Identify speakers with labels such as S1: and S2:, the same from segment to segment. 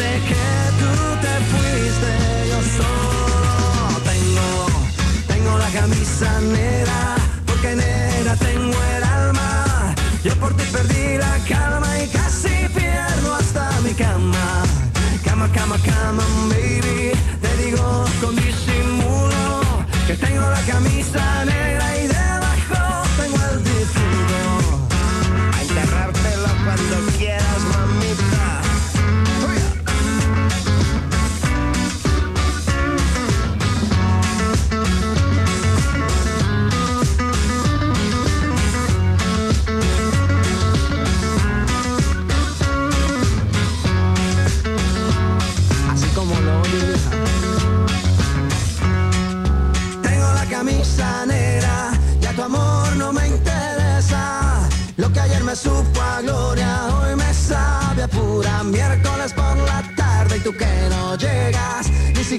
S1: Desde que tú te fuiste, yo solo tengo, tengo la camisa negra, porque negra tengo el alma. Yo por ti perdí la calma y casi pierdo hasta mi cama. Cama, cama, cama,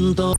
S2: juntos.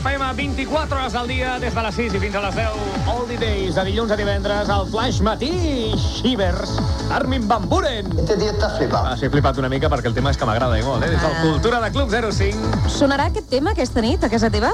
S2: FM, 24 hores al dia, des de les 6 i fins a les 10. All the days, de dilluns a divendres, al Flash Matí, Shivers, Armin Van Buren.
S3: Este tío está flipado.
S2: Ah, sí, he flipat una mica perquè el tema és que m'agrada i molt, eh? Des del
S1: Ah.
S2: Cultura de Club 05.
S1: Sonarà aquest tema aquesta nit a casa teva?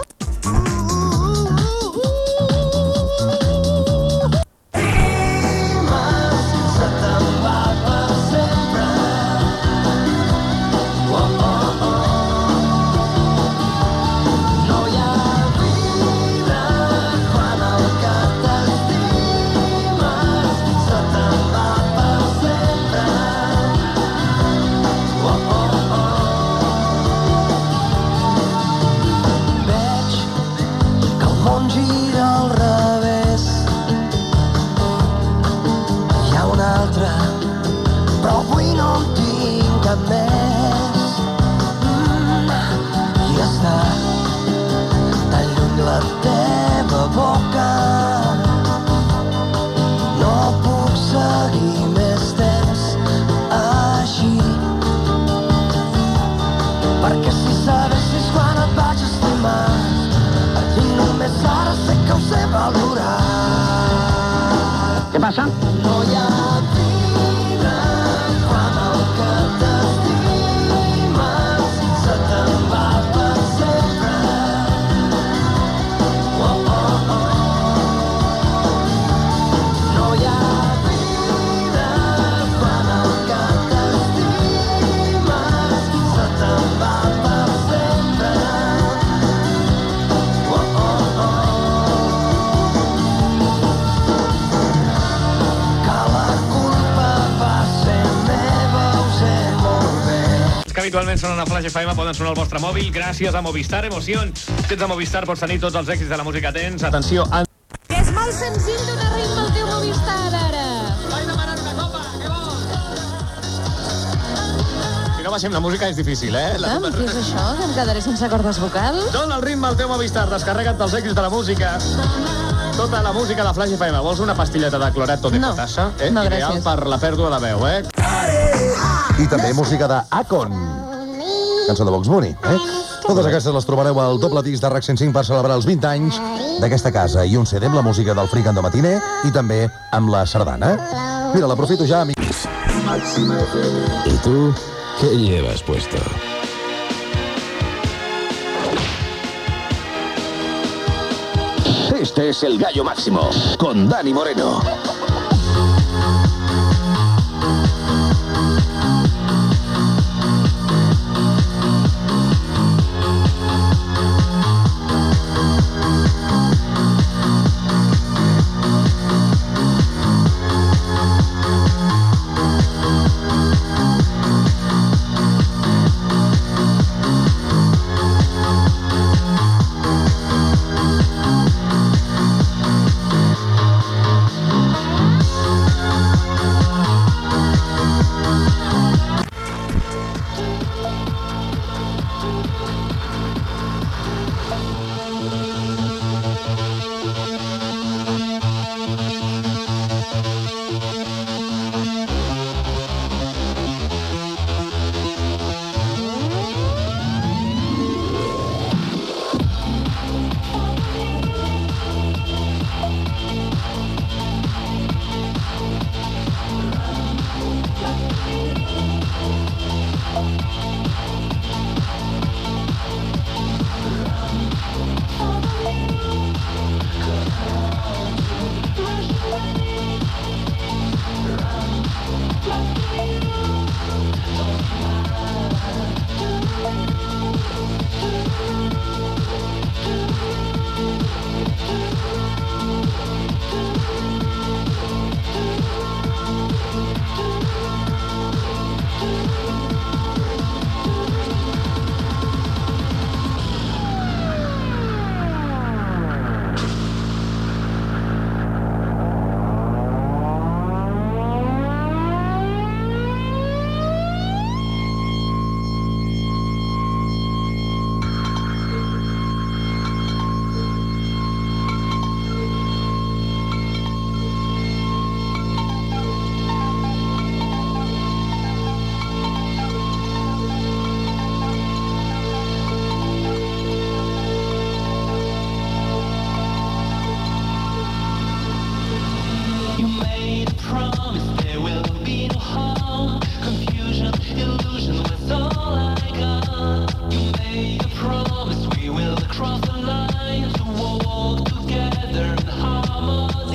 S4: Que
S2: habitualment sonen a Flash FM poden sonar al vostre mòbil gràcies a Movistar Emoción. Si ets a Movistar pots tenir tots els èxits de la música tens. Atenció, en...
S1: És molt senzill donar ritme al teu Movistar, ara.
S2: si no baixem la música és difícil, eh? La...
S1: Escolta'm, què és això? Que em quedaré sense cordes vocals?
S2: Dóna el ritme al teu Movistar, descarrega't dels èxits de la música. Tota la música de Flash FM. Vols una pastilleta de cloreto de
S1: No.
S2: potassa? Eh?
S1: No,
S2: Ideal
S1: gràcies.
S2: per la pèrdua de veu, eh?
S5: I també música de Akon. Cançó de Vox Bunny, eh? Totes aquestes les trobareu al doble disc de RAC 105 per celebrar els 20 anys d'aquesta casa i un CD amb la música del Fricando Matiner i també amb la sardana. Mira, l'aprofito ja, amics.
S6: ¿Y tú qué llevas puesto? Este es el Gallo Máximo con Dani Moreno.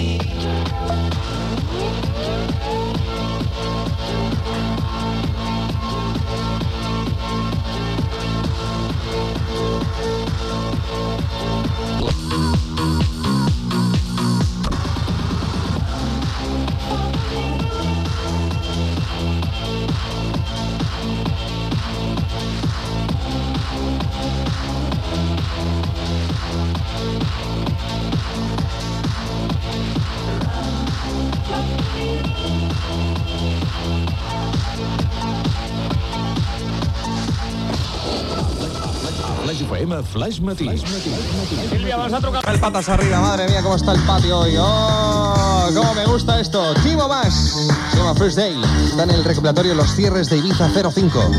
S7: me.
S8: Flash Matí.
S2: Sílvia, vamos a trucar...
S9: El patas arriba, madre mía, cómo está el patio hoy. ¡Oh! ¡Cómo me gusta esto! Timo Más. Se llama First Day. Está en el recopilatorio Los Cierres de Ibiza 05.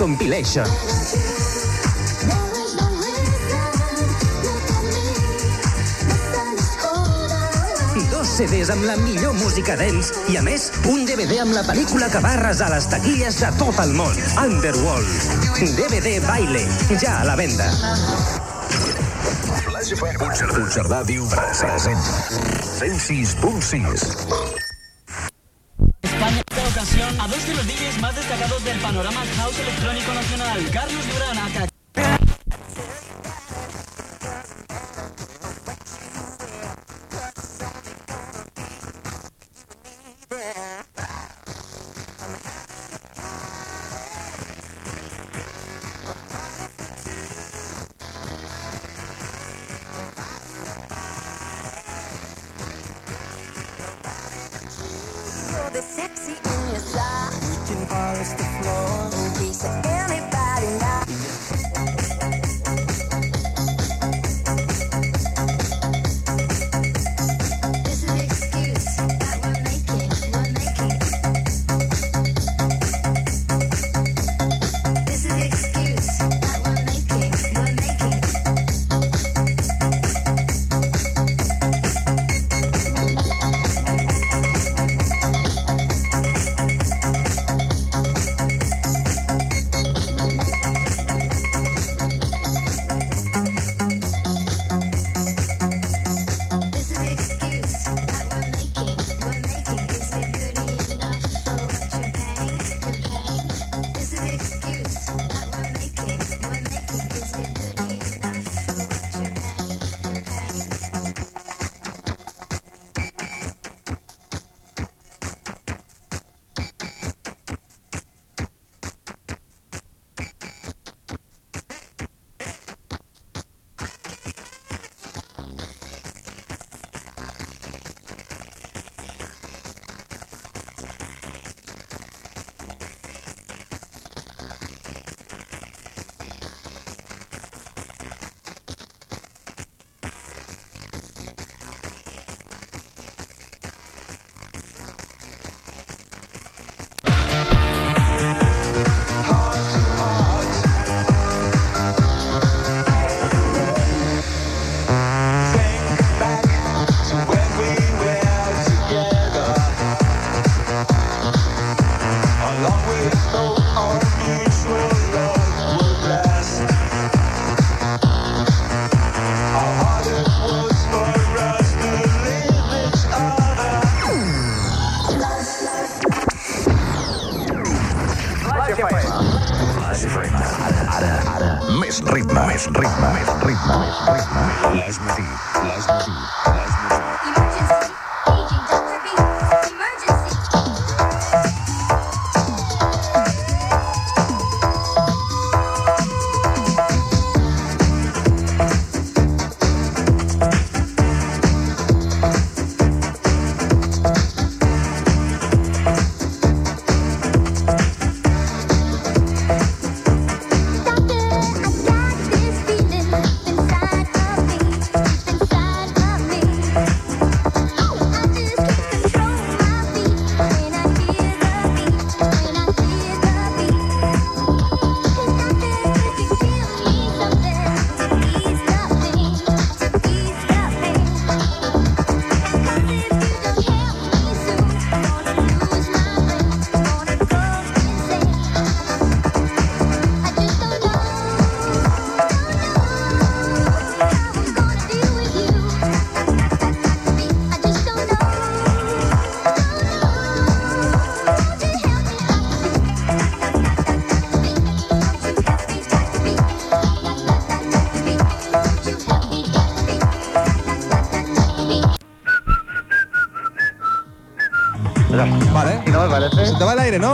S10: Compilation. Dos CDs amb la millor música dance i, a més, un DVD amb la pel·lícula que va arrasar les taquilles de tot el món, Underworld. DVD Baile, ja a la venda.
S8: Flash FM. Puigcerdà, Puigcerdà diu present. 106.6.
S11: España esta ocasión a dos de los DJs más destacados del panorama house Durán, Carlos Durán,
S7: the sexy in your side. We can polish the floor.
S9: Be so anything.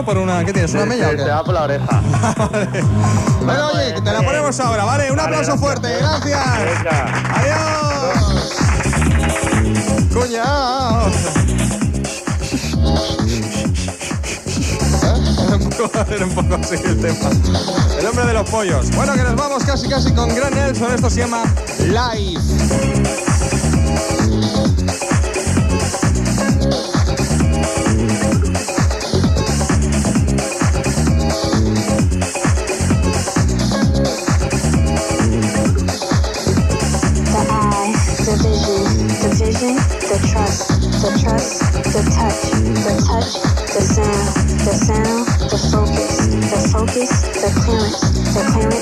S9: Por una, ¿Qué tienes? ¿Una mella?
S12: Se, se va por la oreja.
S9: vale. Oye, te la ponemos ahora, ¿vale? Un aplauso fuerte, gracias. Venga. Adiós. Cuñado. Era un poco así el tema. El hombre de los pollos. Bueno, que nos vamos casi casi con Gran Nelson. Esto se llama Live.
S8: California.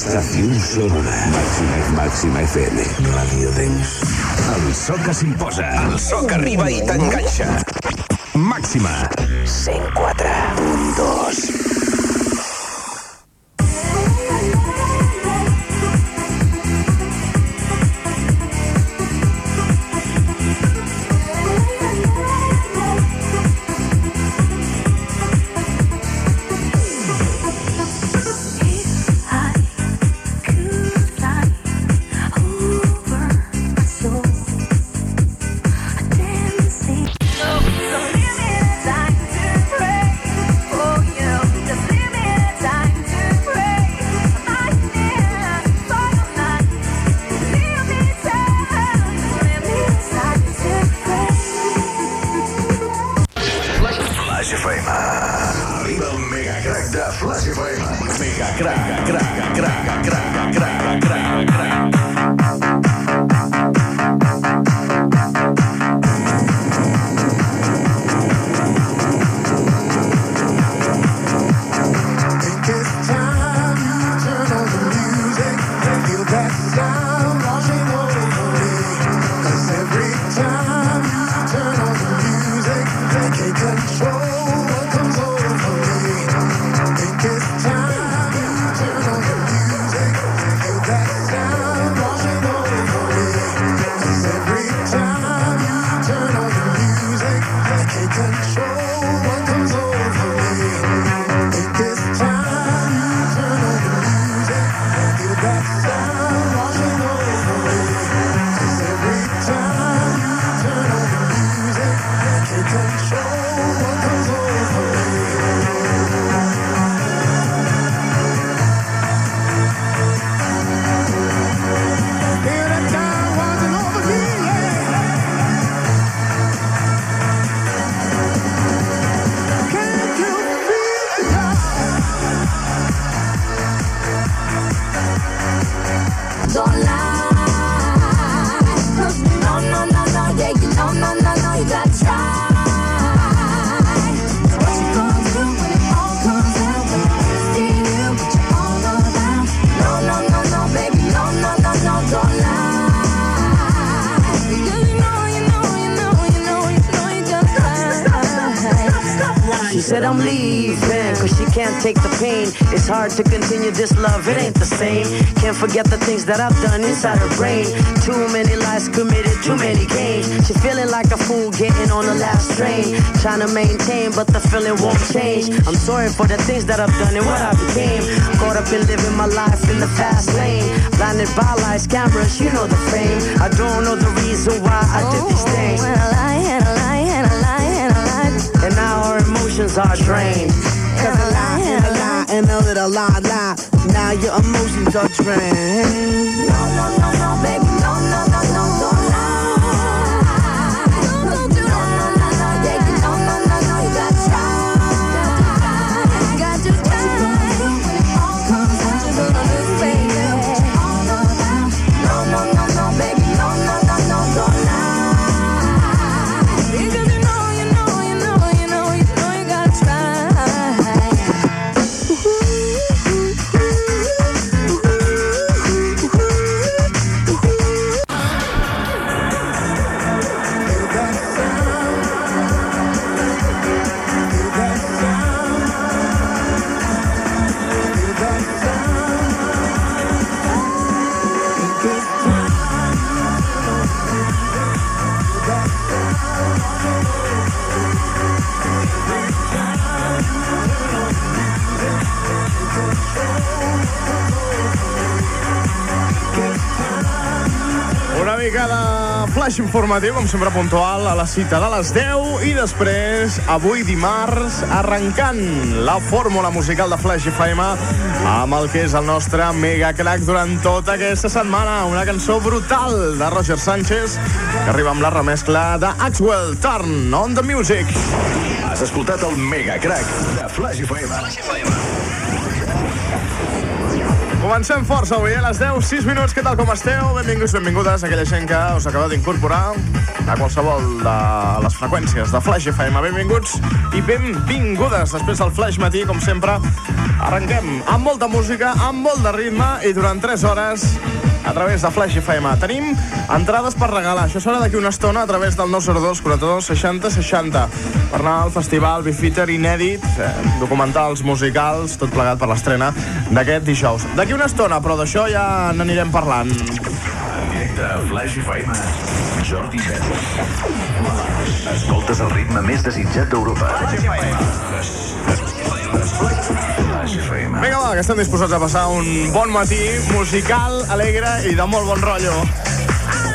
S8: Estación sonora. Màxima, màxima FM. Radio Dance. El so que s'imposa. El so que arriba i t'enganxa. Màxima.
S13: Hard to continue this love, it ain't the same. Can't forget the things that I've done inside her brain. Too many lies committed, too many games. She feeling like a fool getting on the last train. Trying to maintain, but the feeling won't change. I'm sorry for the things that I've done and what I became. Caught up in living my life in the fast lane. Blinded by lights, cameras, you know the fame. I don't know the reason why I did these oh, things.
S7: And I lie, and I lie, and I lie, and I lie.
S13: And now our emotions are drained
S7: and
S13: a little la la. Now your emotions are drained.
S14: Informatiu, com sempre puntual, a la cita de les 10 i després, avui dimarts, arrencant la fórmula musical de Flash FM amb el que és el nostre mega crack durant tota aquesta setmana. Una cançó brutal de Roger Sánchez que arriba amb la remescla de Axwell Turn on the Music.
S8: Has escoltat el mega crack de Flash FM.
S14: Comencem força avui, a les 10, 6 minuts. Què tal, com esteu? Benvinguts, benvingudes a aquella gent que us acaba d'incorporar a qualsevol de les freqüències de Flash FM. Benvinguts i benvingudes. Després del Flash Matí, com sempre, arrenquem amb molta música, amb molt de ritme i durant 3 hores a través de Flash FM. Tenim entrades per regalar. Això serà d'aquí una estona a través del 902 42 60 60 per anar al festival Bifitter inèdit, eh, documentals musicals, tot plegat per l'estrena d'aquest dijous. D'aquí una estona, però d'això ja n'anirem parlant.
S8: Directe a Flash FM. Jordi Pérez. Escoltes el ritme més desitjat d'Europa. Flash FM.
S14: Vinga, va, que estem disposats a passar un bon matí musical, alegre i de molt bon rotllo.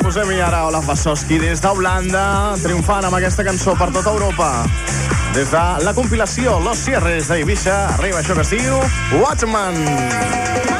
S14: Posem-hi ara Olaf Basoski des d'Holanda, triomfant amb aquesta cançó per tota Europa. Des de la compilació Los Cierres d'Eivissa arriba això que es diu Watchman.
S15: Are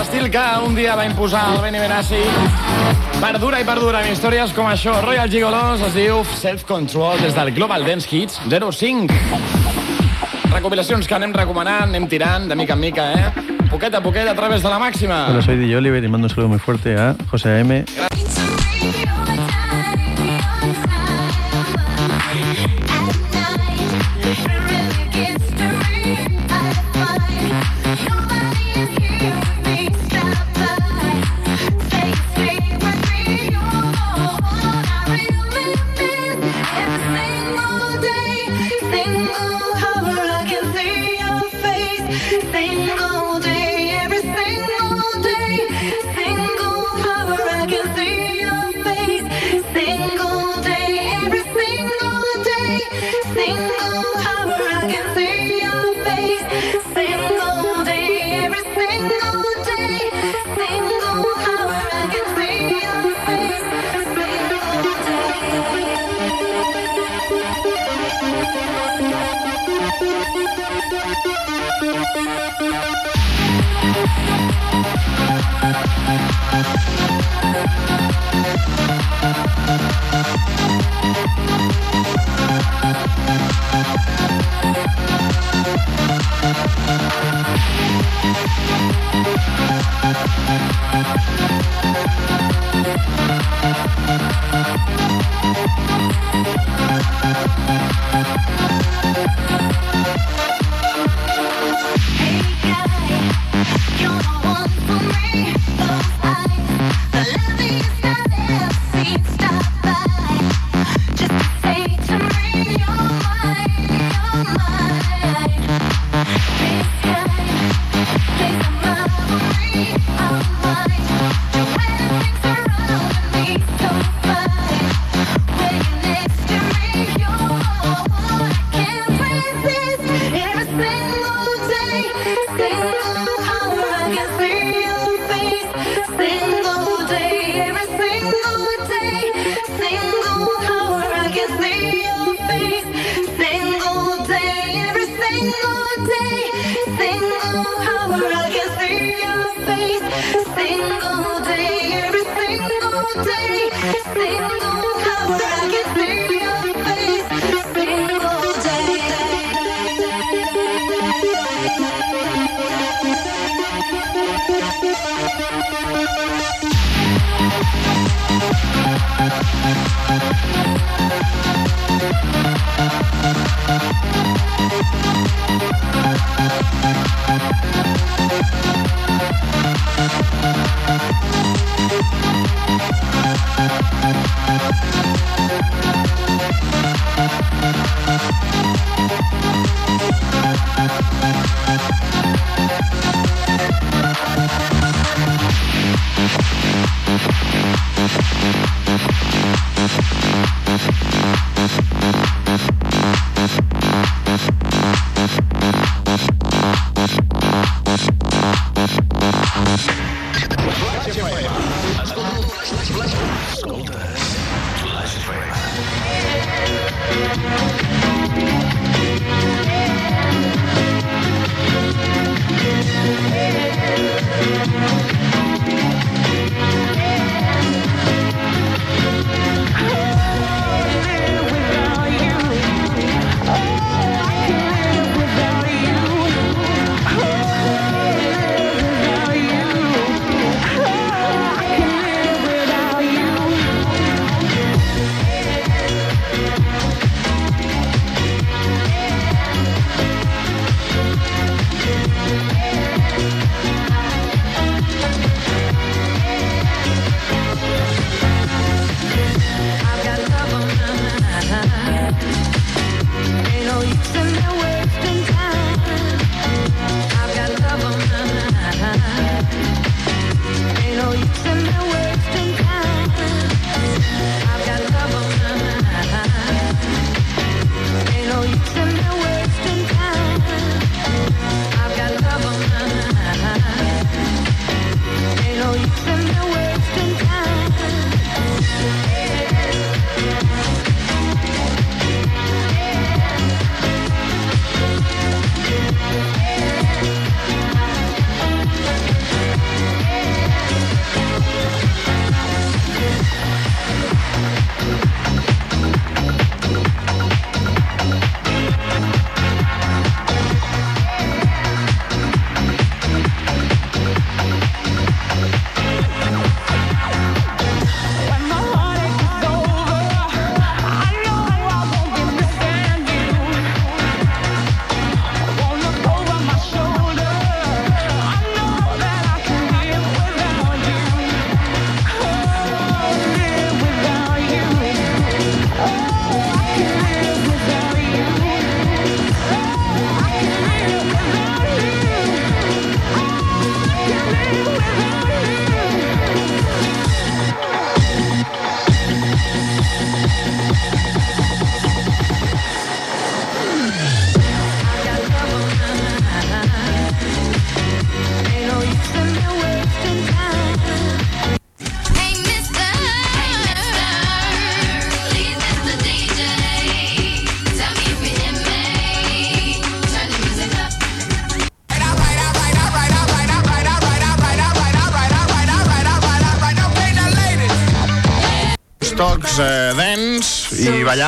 S2: Estil que un dia va imposar el Benny Benassi Perdura i perdura amb històries com això. Royal Gigolos es diu Self Control des del Global Dance Hits 05. Recopilacions que anem recomanant, anem tirant de mica en mica, eh? Poquet a poquet a través de la màxima.
S16: Hola, soy Di Oliver y mando un saludo muy fuerte a José M. Gracias.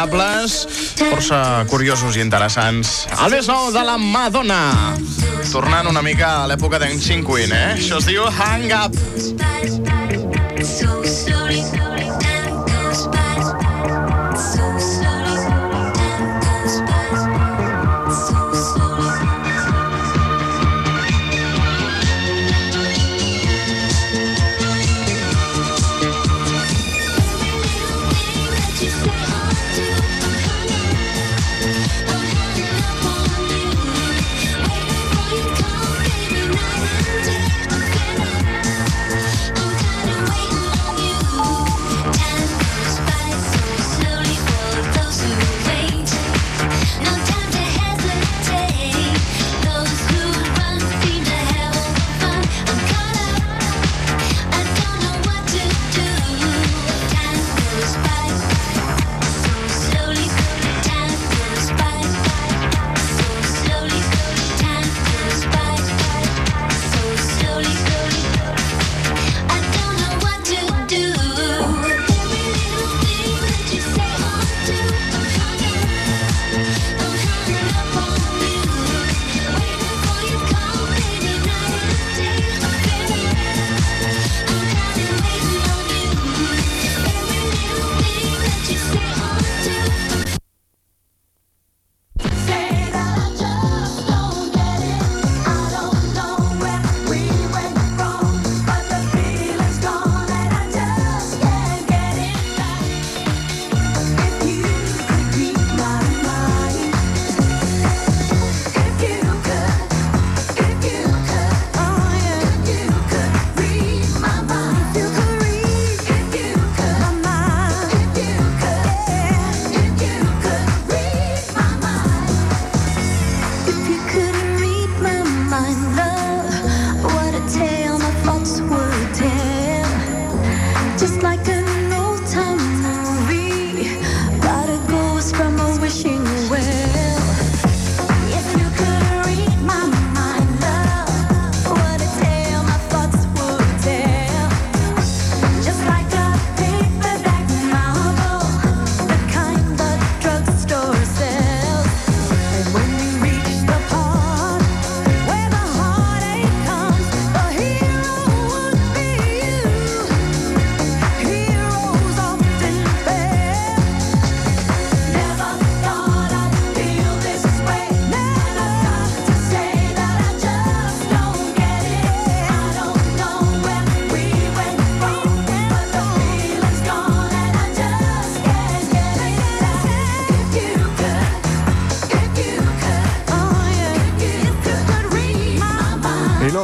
S16: Ballables, força curiosos i interessants. El més nou de la Madonna. Tornant una mica a l'època d'Ancient Queen, eh? Això es diu Hang Up.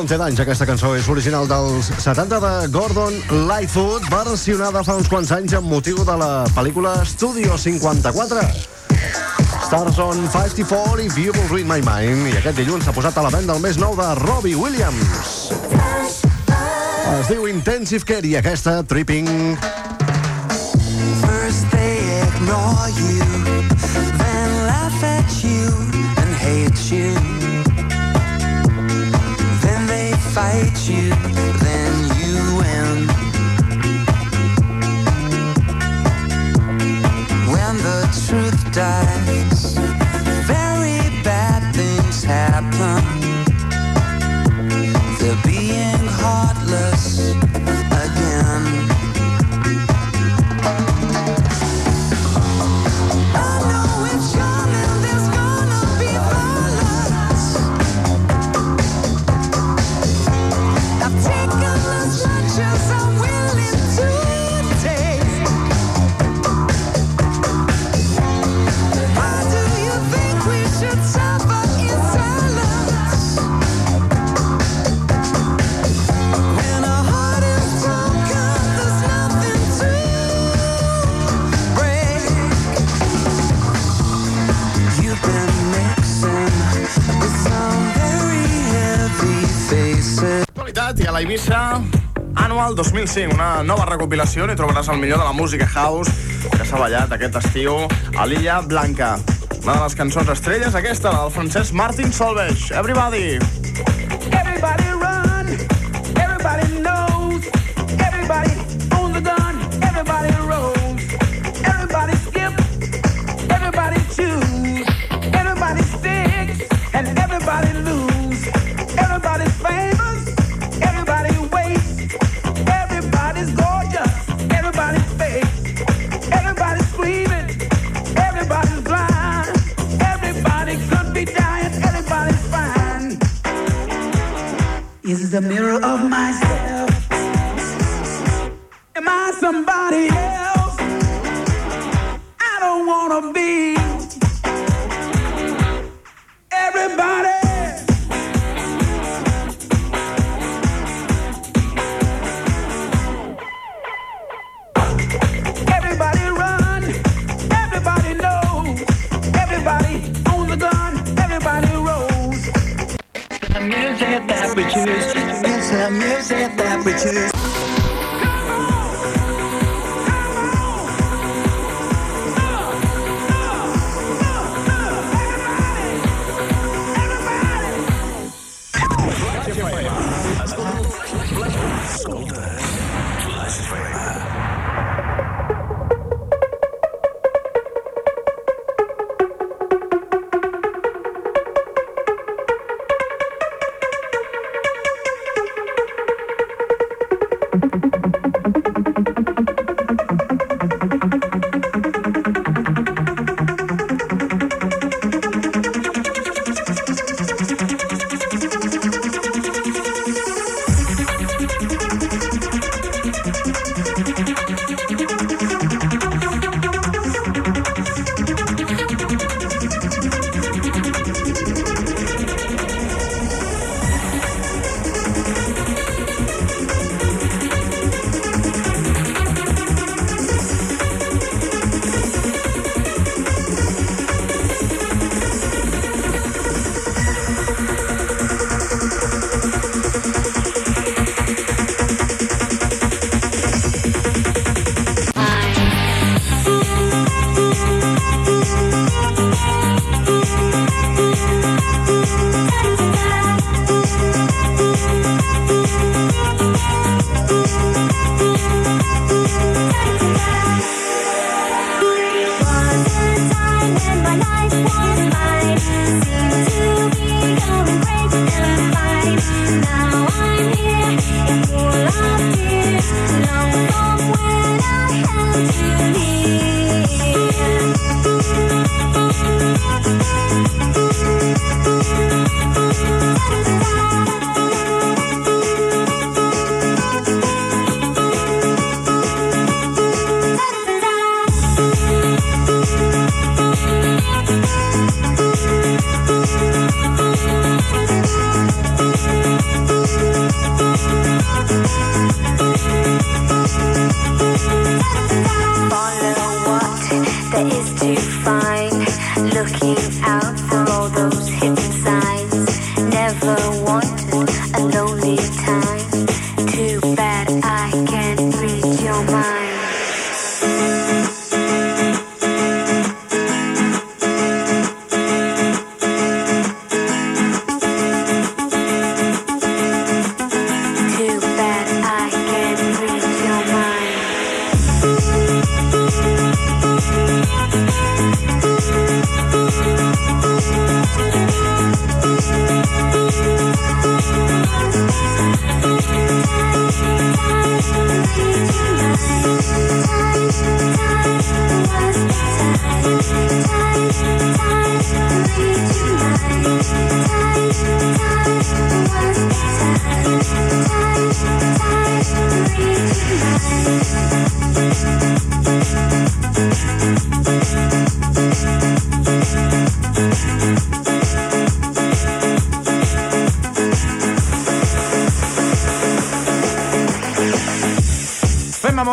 S17: I
S18: en té d'anys, aquesta cançó. És original dels 70 de Gordon Lightfoot, versionada fa uns quants anys amb motiu de la pel·lícula Studio 54. Stars on 54, If You Will Read My Mind. I aquest dilluns s'ha posat a la venda el més nou de Robbie Williams. Es diu Intensive Care i aquesta, Tripping.
S1: First they ignore you, then laugh at you and hate you. You
S16: 2005, una nova recopilació hi trobaràs el millor de la música house que s'ha ballat aquest estiu a l'Illa Blanca. Una de les cançons estrelles, aquesta, del francès Martin Solveig. Everybody mirror of myself. Am I somebody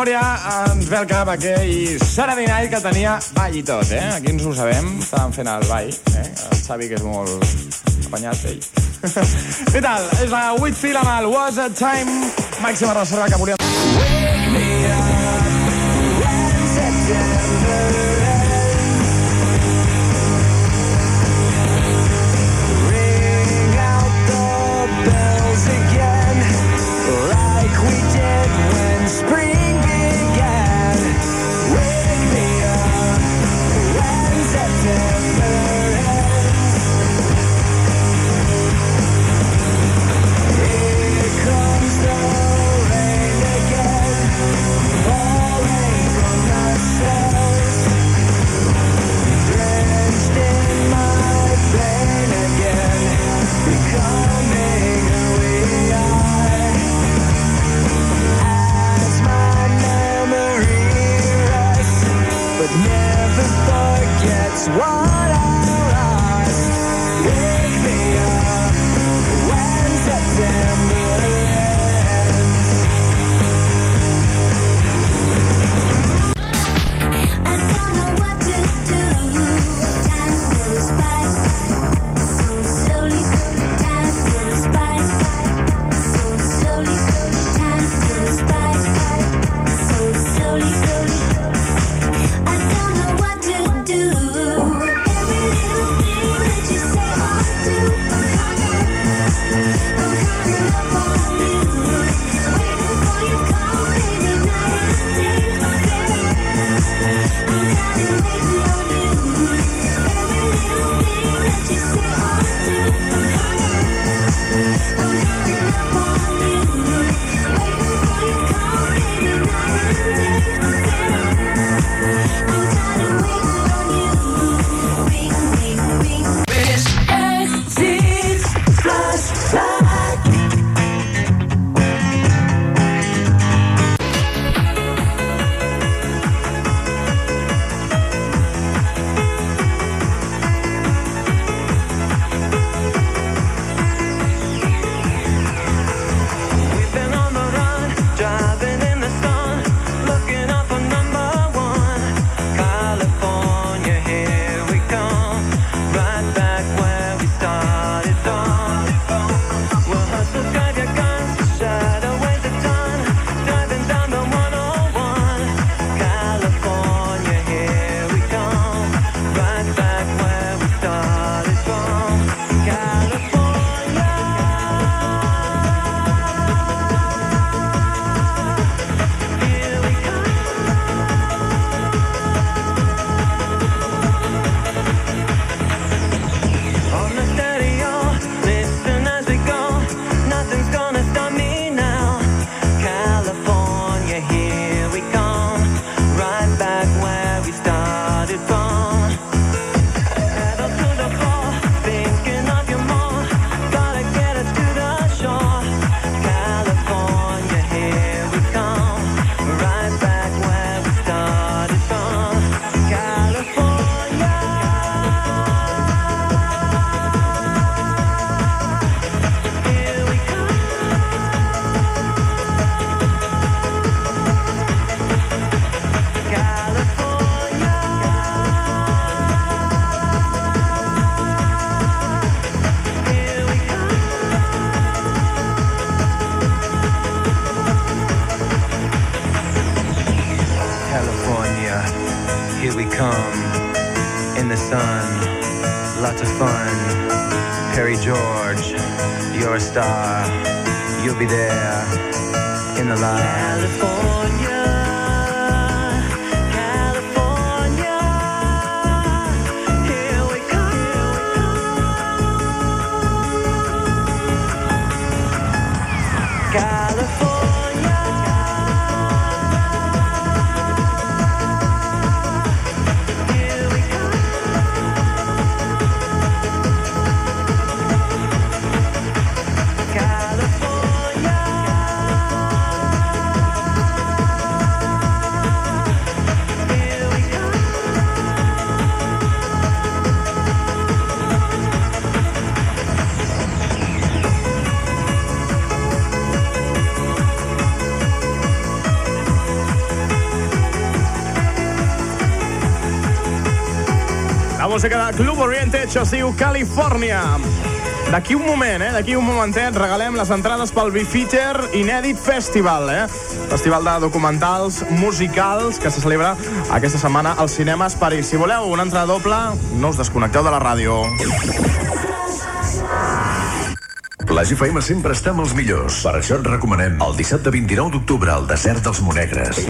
S1: memòria, ens ve al cap aquell Saturday Night que tenia ball i tot, eh? Aquí ens ho sabem, estàvem fent el ball, eh? El Xavi, que és molt apanyat, ell. Què tal? És la Whitfield amb el Was a Time, màxima reserva que volíem...
S13: star. You'll be there in the light.
S14: Oriented, això es diu Califòrnia. D'aquí un moment, eh? D'aquí un momentet regalem les entrades pel Bifeature Inèdit Festival, eh? Festival de documentals musicals que se celebra aquesta setmana als cinemes París. Si voleu una entrada doble, no us desconnecteu de la ràdio.
S19: Plagi FM sempre està amb els millors. Per això et recomanem el dissabte 29 d'octubre al desert dels Monegres.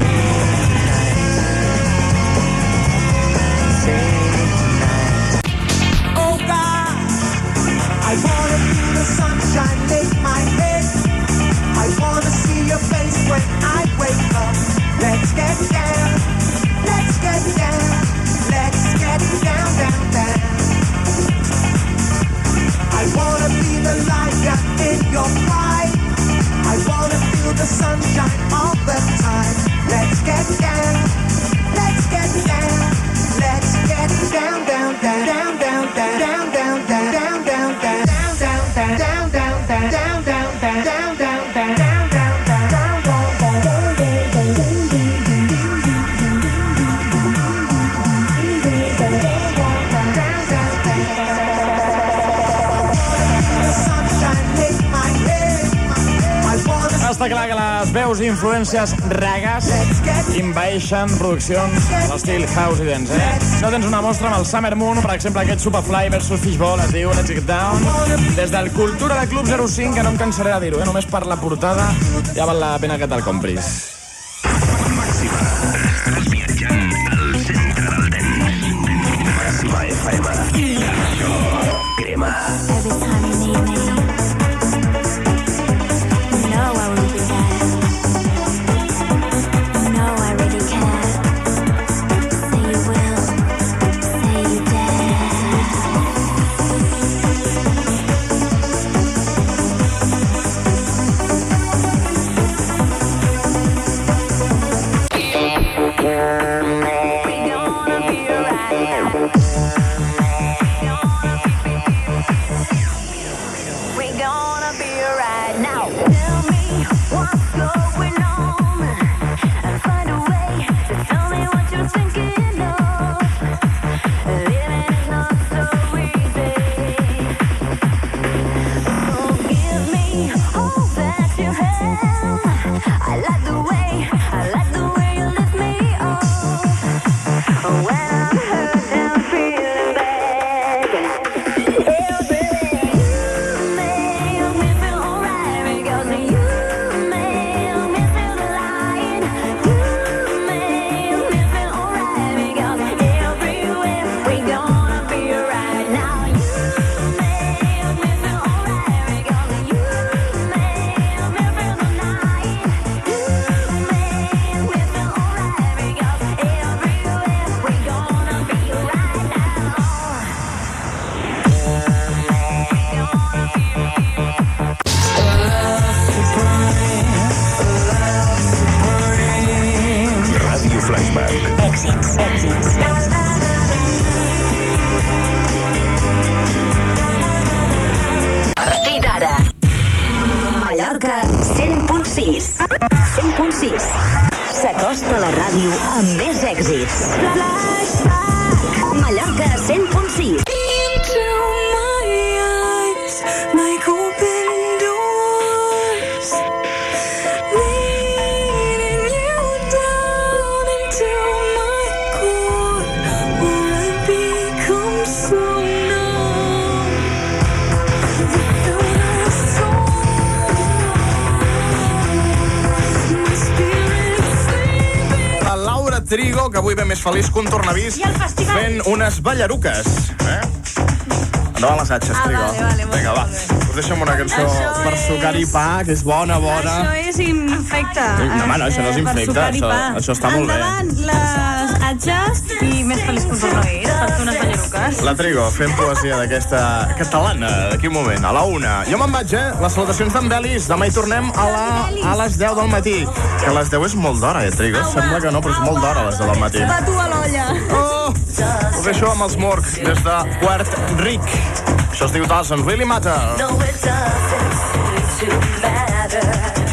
S7: Invaeixen produccions a l'estil house i dance, eh? No tens una mostra amb el Summer Moon, per exemple, aquest Superfly versus Fishball, es diu Let's Get Down, des del Cultura de Club 05, que no em cansaré de dir-ho, eh? Només per la portada ja val la pena que te'l compris.
S14: Feliç que un tornavís,
S20: I el festival.
S14: fent unes ballaruques. Eh? Endavant les atxes,
S20: Ah,
S14: Trigo.
S20: vale, vale,
S14: Vinga, va. Us deixo amb una cançó
S20: Això
S14: per sucar i pa, que és bona, bona.
S20: Això és infecte.
S14: No, home, no, això no és
S20: Eh,
S14: infecte, això- això està molt bé.
S20: Endavant les atxes i més feliç que un tornavís per fer unes ballaruques.
S14: La Trigo, fent poesia d'aquesta catalana, d'aquí un moment, a la una. Jo me'n vaig, eh? Les salutacions d'en Belis. Demà hi tornem a, la, a les 10 del matí. Que a les 10 és molt d'hora, eh, Trigo? Sembla que no, però és molt d'hora a les 10 del matí.
S20: Va tu a l'olla.
S14: Oh! Us deixo amb els Morg, des de Quart Ric. Diu Doesn't Really Matter.
S7: No, it doesn't seem to matter.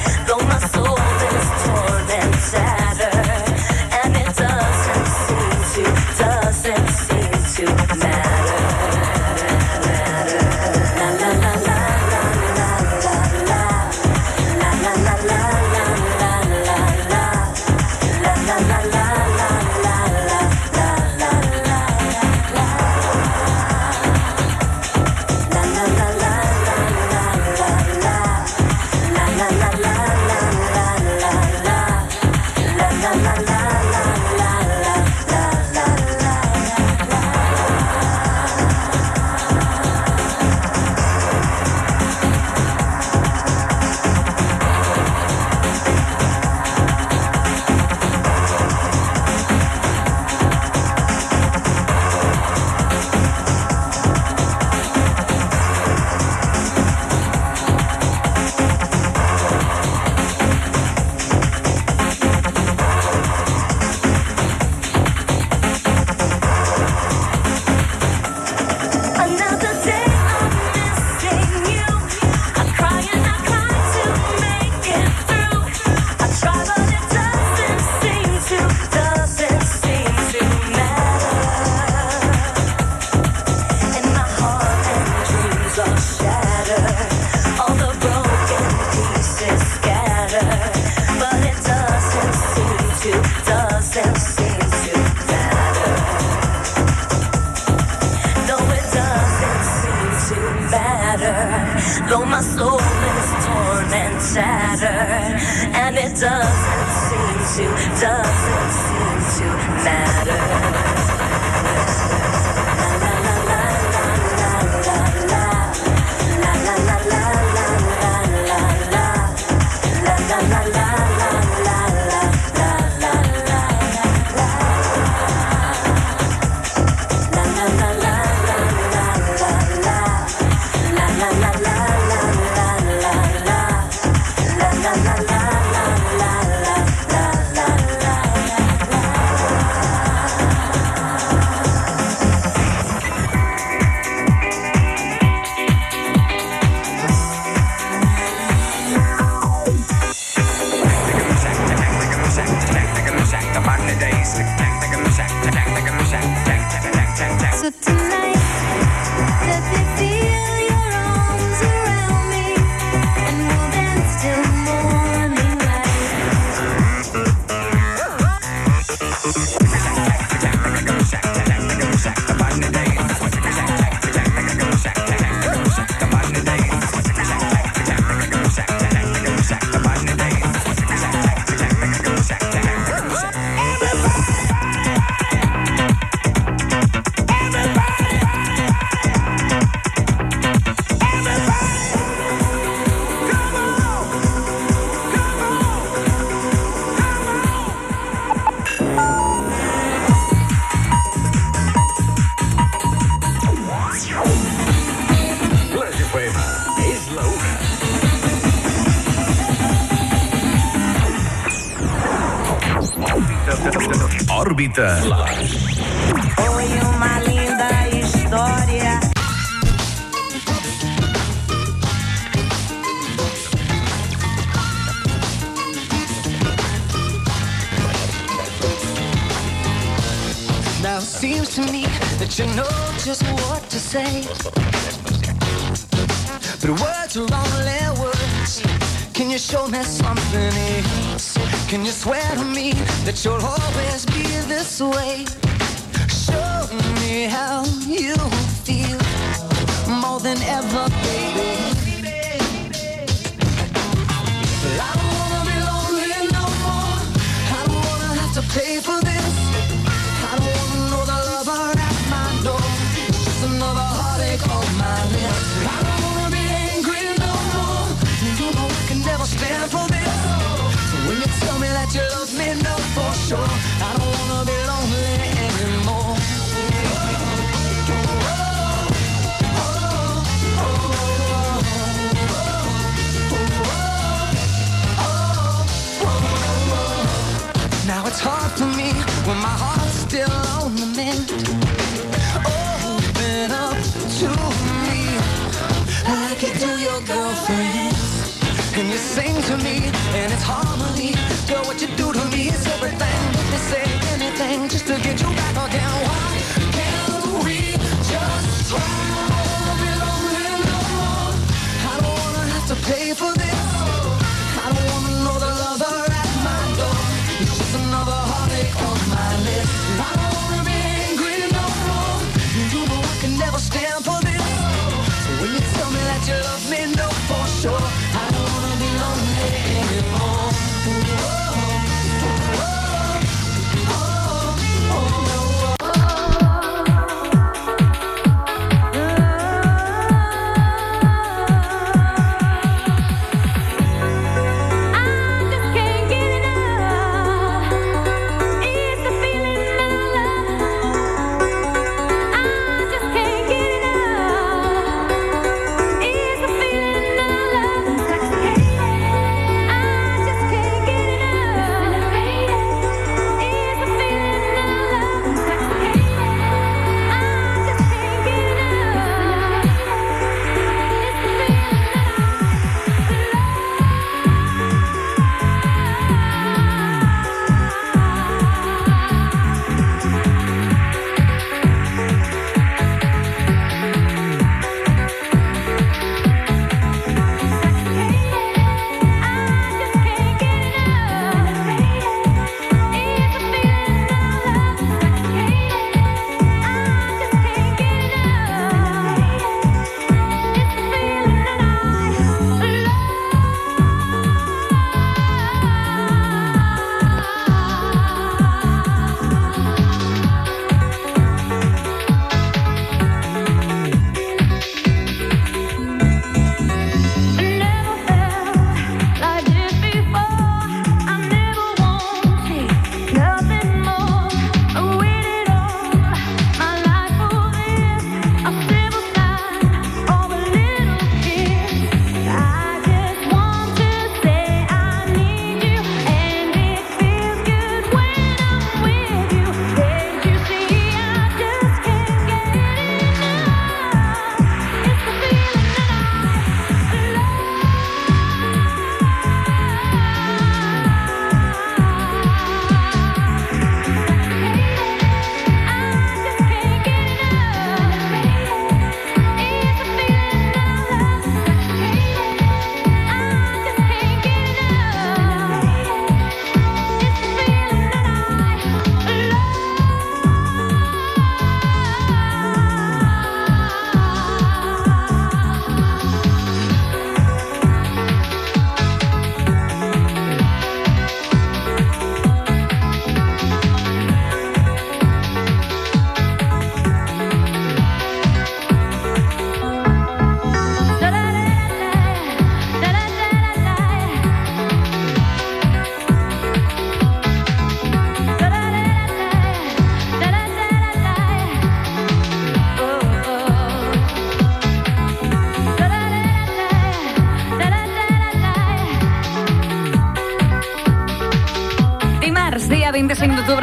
S8: time. Uma linda história.
S1: Now it seems to me that you know just what to say. But words are only words. Can you show me something else? Can you swear to me that you'll always be this way? Show me how you feel more than ever, baby. I don't wanna be lonely no more. I don't wanna have to pay for this. I don't wanna know the lover at my door. It's just another heartache on my list. I don't wanna be angry no more. You know I can never stand for this. So when you tell me that you love me, know for sure. Do your girlfriend. And you sing to me, and it's harmony. Girl, what you do to me is everything. They say anything just to get you back again. Why can't we just try? I don't wanna have to pay for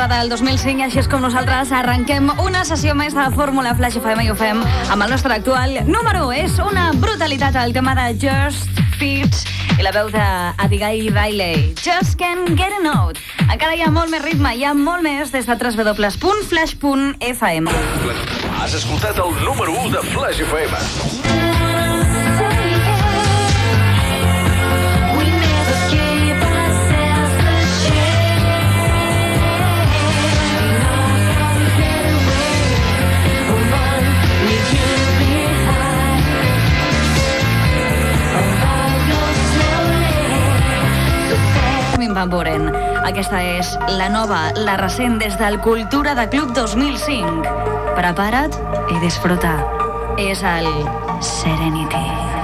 S20: del 2005, així és com nosaltres arrenquem una sessió més de Fórmula Flash FM i ho fem amb el nostre actual número 1. És una brutalitat el tema de Just Fits i la veu d'Abigail Riley. Just can't get a note. Encara hi ha molt més ritme, hi ha molt més des de www.flash.fm.
S8: Has escoltat el número 1 de Flash FM.
S20: Van Buren.
S1: Aquesta és la nova, la recent des del Cultura de Club 2005. Prepara't i disfruta. És el Serenity.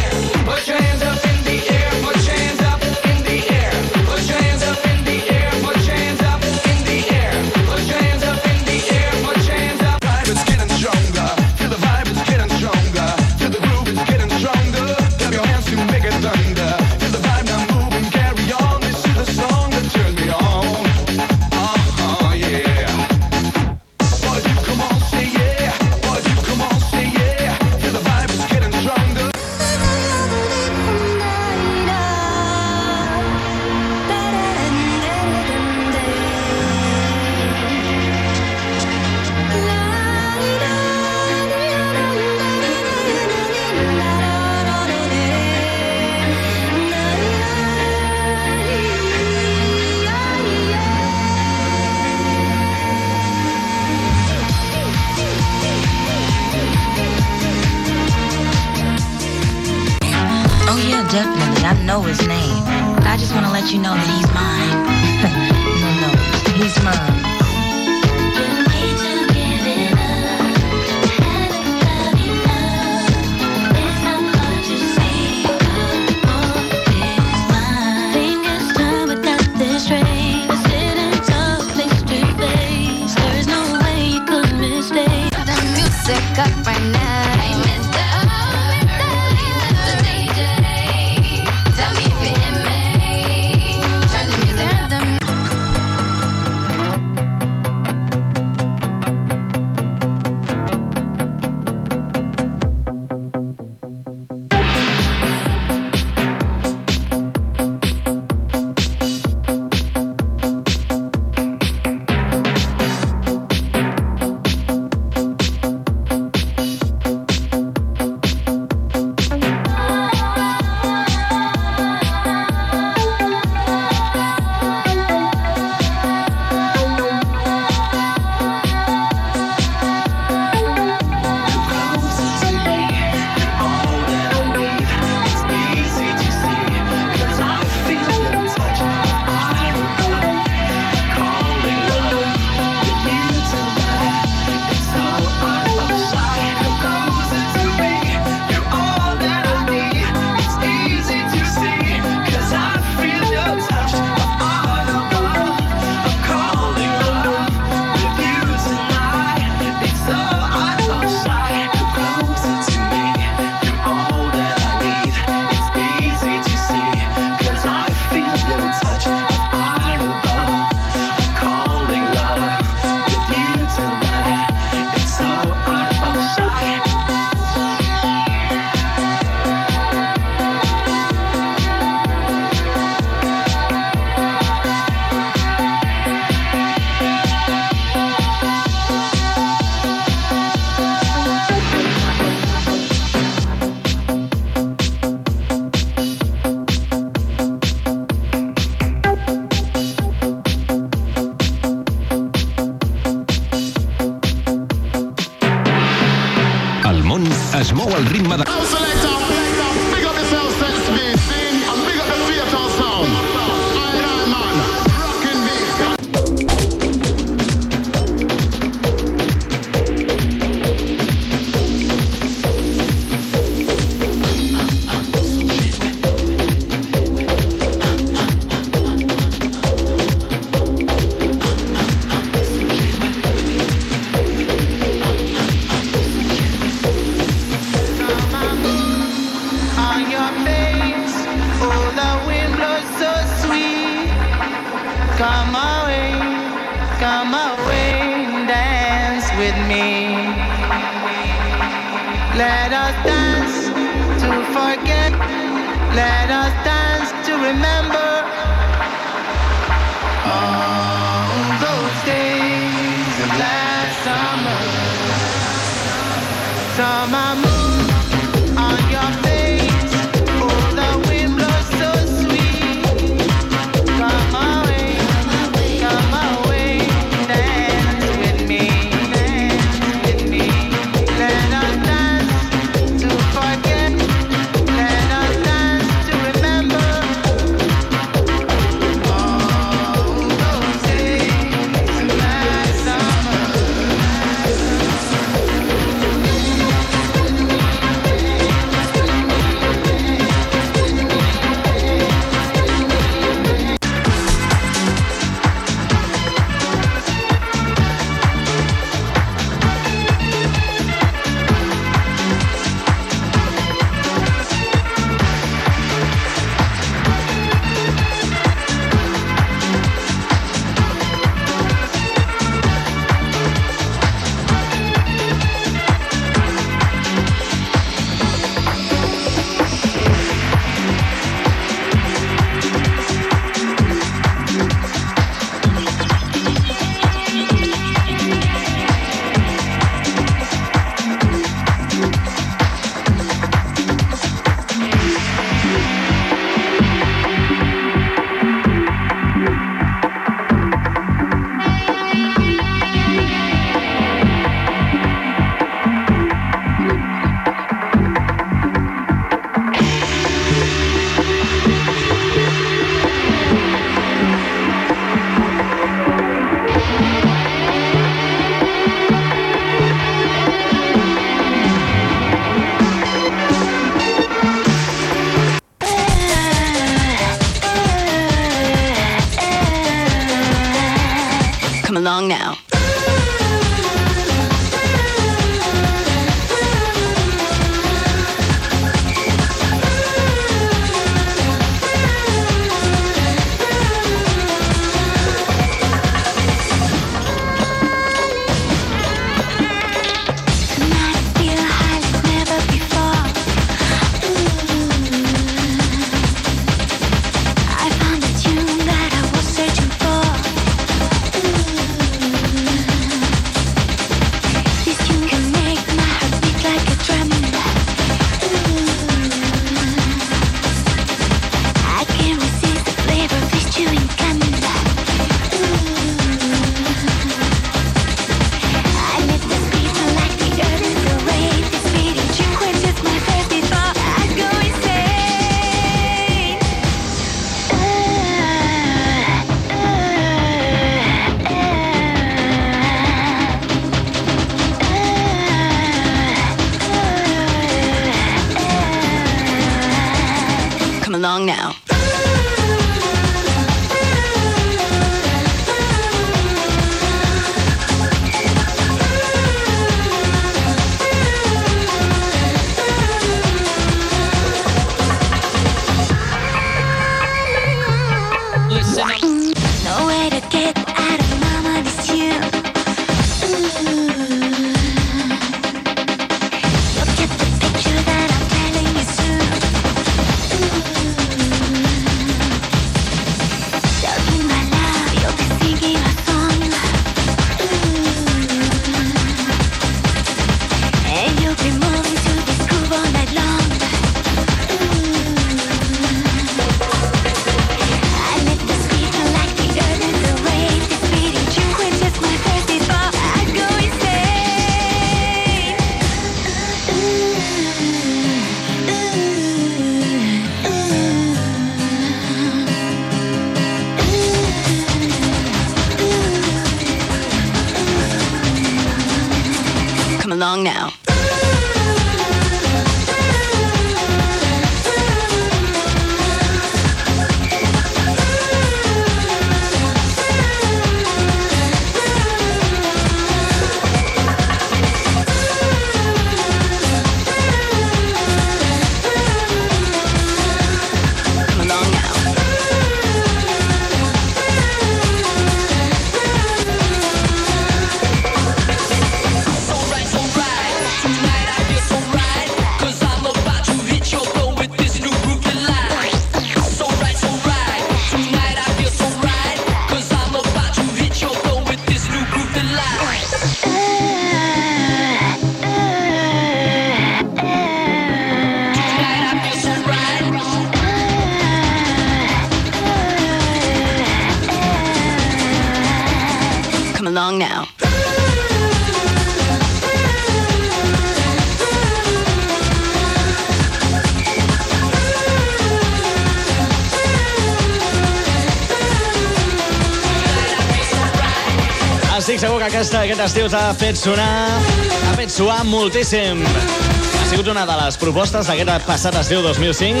S21: Aquesta, aquest estiu t'ha fet sonar, t'ha fet suar moltíssim. Ha sigut una de les propostes d'aquest passat estiu 2005.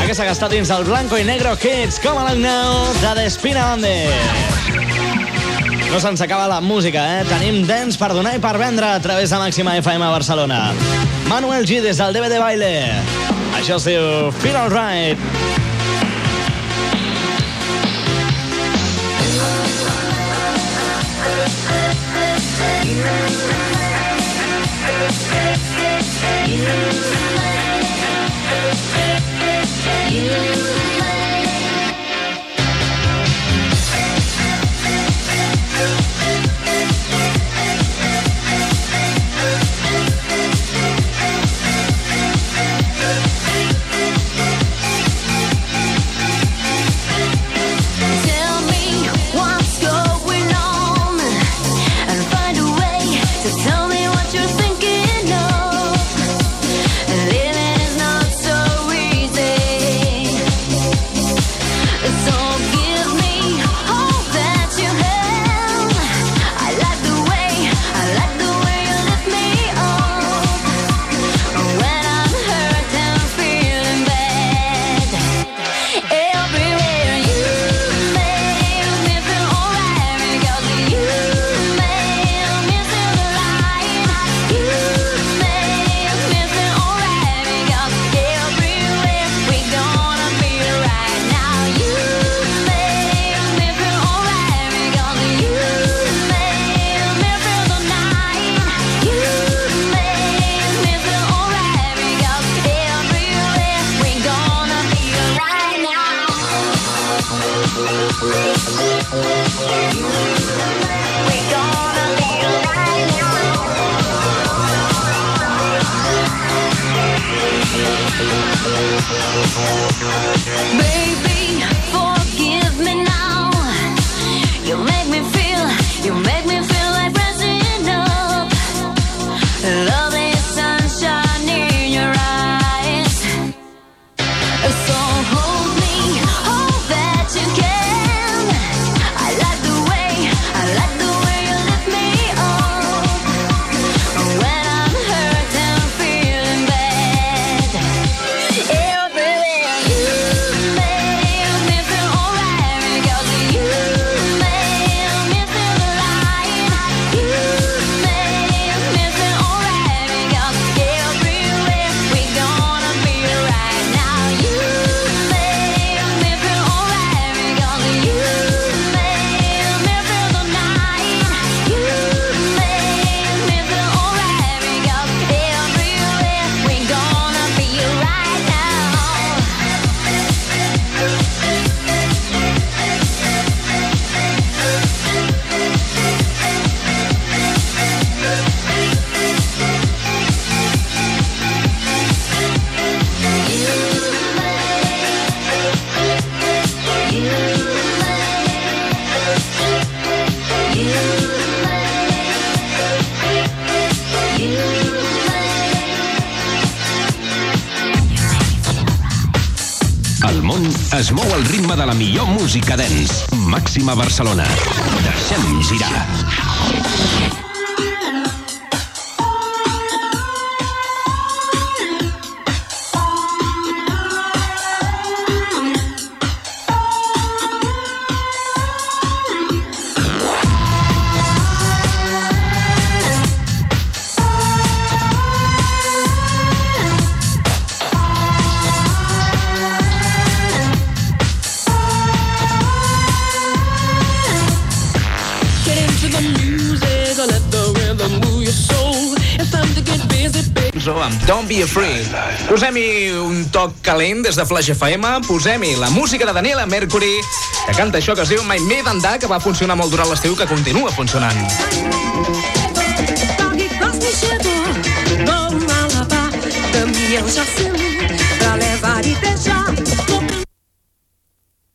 S21: Aquesta que està dins el Blanco i Negro Kids, com a Now, de Despina Bande. No se'ns acaba la música, eh? Tenim dents per donar i per vendre a través de Màxima FM a Barcelona. Manuel G des del DVD Baile. Això es diu Feel Alright.
S9: You. Baby, forgive me now. You make me feel, you make
S8: música dance. Màxima Barcelona. Deixem girar.
S22: Be Afraid. Posem-hi un toc calent des de Flash FM, posem-hi la música de Daniela Mercury, que canta això que es diu My Made and Da, que va funcionar molt durant l'estiu, que continua funcionant.